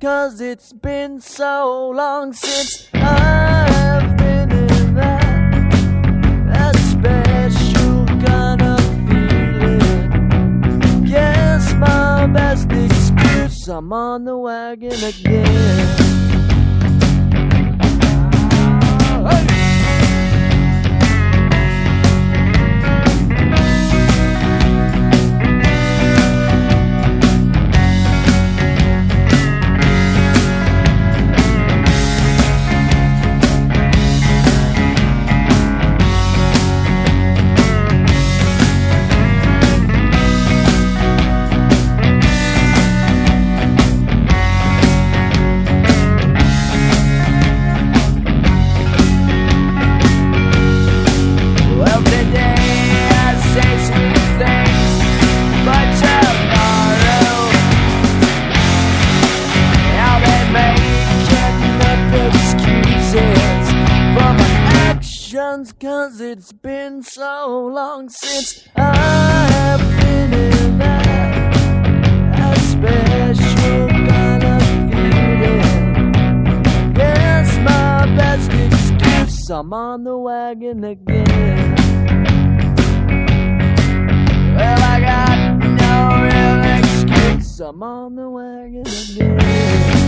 cause it's been so long since I've been in that, that special kind of feeling. Yes, my best excuse, I'm on the wagon again. Actions, cause it's been so long since I've been in that, that special kind of feeling. Yes, my best excuse, I'm on the wagon again. Well, I got no real excuse. I'm on the wagon again.